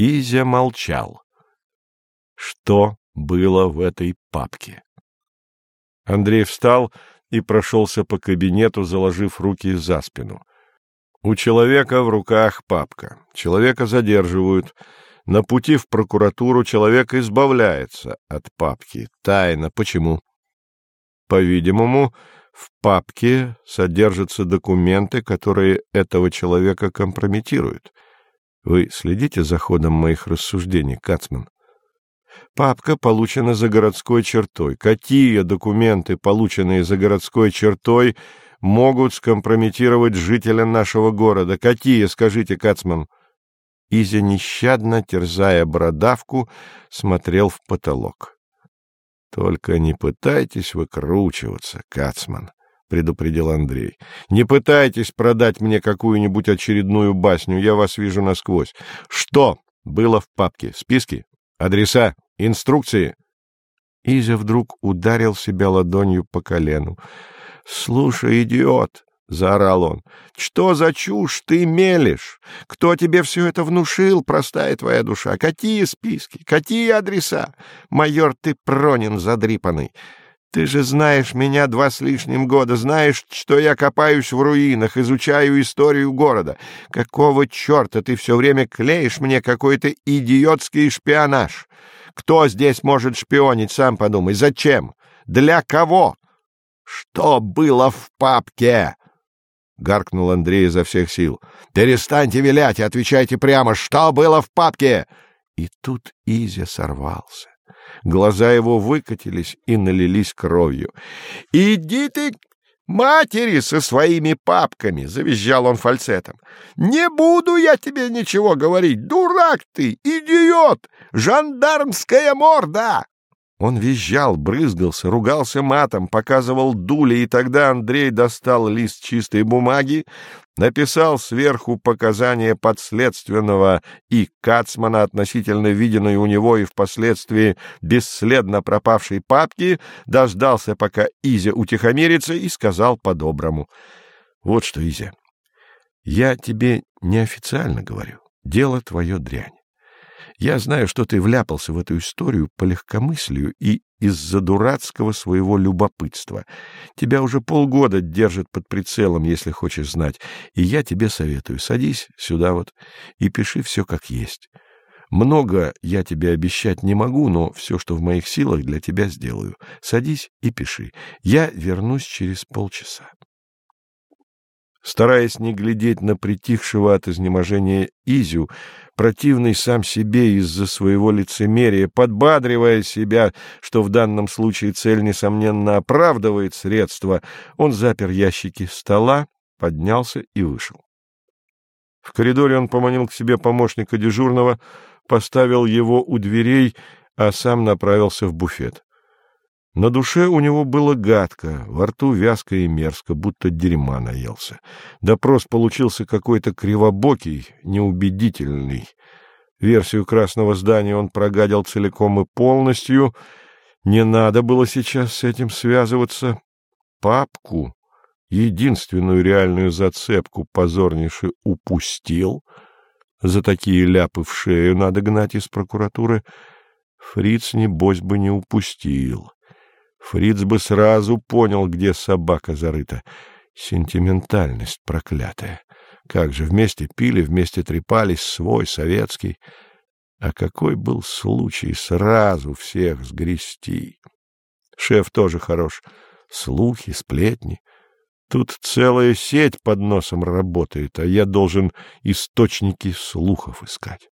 Изя молчал. Что было в этой папке? Андрей встал и прошелся по кабинету, заложив руки за спину. У человека в руках папка. Человека задерживают. На пути в прокуратуру человек избавляется от папки. Тайна. Почему? По-видимому, в папке содержатся документы, которые этого человека компрометируют. Вы следите за ходом моих рассуждений, Кацман? Папка получена за городской чертой. Какие документы, полученные за городской чертой, могут скомпрометировать жителя нашего города? Какие, скажите, Кацман? Изя, нещадно терзая бородавку, смотрел в потолок. — Только не пытайтесь выкручиваться, Кацман, — предупредил Андрей. — Не пытайтесь продать мне какую-нибудь очередную басню, я вас вижу насквозь. Что было в папке? Списки? Адреса? Инструкции? Изя вдруг ударил себя ладонью по колену. — Слушай, идиот! — заорал он. — Что за чушь ты мелешь? Кто тебе все это внушил, простая твоя душа? Какие списки? Какие адреса? Майор, ты пронин задрипанный. Ты же знаешь меня два с лишним года, знаешь, что я копаюсь в руинах, изучаю историю города. Какого черта ты все время клеишь мне какой-то идиотский шпионаж? Кто здесь может шпионить, сам подумай. Зачем? Для кого? Что было в папке? — гаркнул Андрей изо всех сил. — Перестаньте вилять и отвечайте прямо, что было в папке! И тут Изя сорвался. Глаза его выкатились и налились кровью. — Иди ты матери со своими папками! — завизжал он фальцетом. — Не буду я тебе ничего говорить! Дурак ты! Идиот! Жандармская морда! Он визжал, брызгался, ругался матом, показывал дули, и тогда Андрей достал лист чистой бумаги, написал сверху показания подследственного и Кацмана относительно виденной у него и впоследствии бесследно пропавшей папки, дождался, пока Изя утихомирится, и сказал по-доброму. — Вот что, Изя, я тебе неофициально говорю, дело твое дрянь. Я знаю, что ты вляпался в эту историю по легкомыслию и из-за дурацкого своего любопытства. Тебя уже полгода держат под прицелом, если хочешь знать, и я тебе советую, садись сюда вот и пиши все как есть. Много я тебе обещать не могу, но все, что в моих силах, для тебя сделаю. Садись и пиши. Я вернусь через полчаса. Стараясь не глядеть на притихшего от изнеможения Изю, противный сам себе из-за своего лицемерия, подбадривая себя, что в данном случае цель, несомненно, оправдывает средства, он запер ящики стола, поднялся и вышел. В коридоре он поманил к себе помощника дежурного, поставил его у дверей, а сам направился в буфет. На душе у него было гадко, во рту вязко и мерзко, будто дерьма наелся. Допрос получился какой-то кривобокий, неубедительный. Версию красного здания он прогадил целиком и полностью. Не надо было сейчас с этим связываться. Папку, единственную реальную зацепку, позорнейше упустил. За такие ляпы в шею надо гнать из прокуратуры. Фриц, небось, бы не упустил. Фриц бы сразу понял, где собака зарыта. Сентиментальность проклятая. Как же, вместе пили, вместе трепались, свой, советский. А какой был случай сразу всех сгрести? Шеф тоже хорош. Слухи, сплетни. Тут целая сеть под носом работает, а я должен источники слухов искать.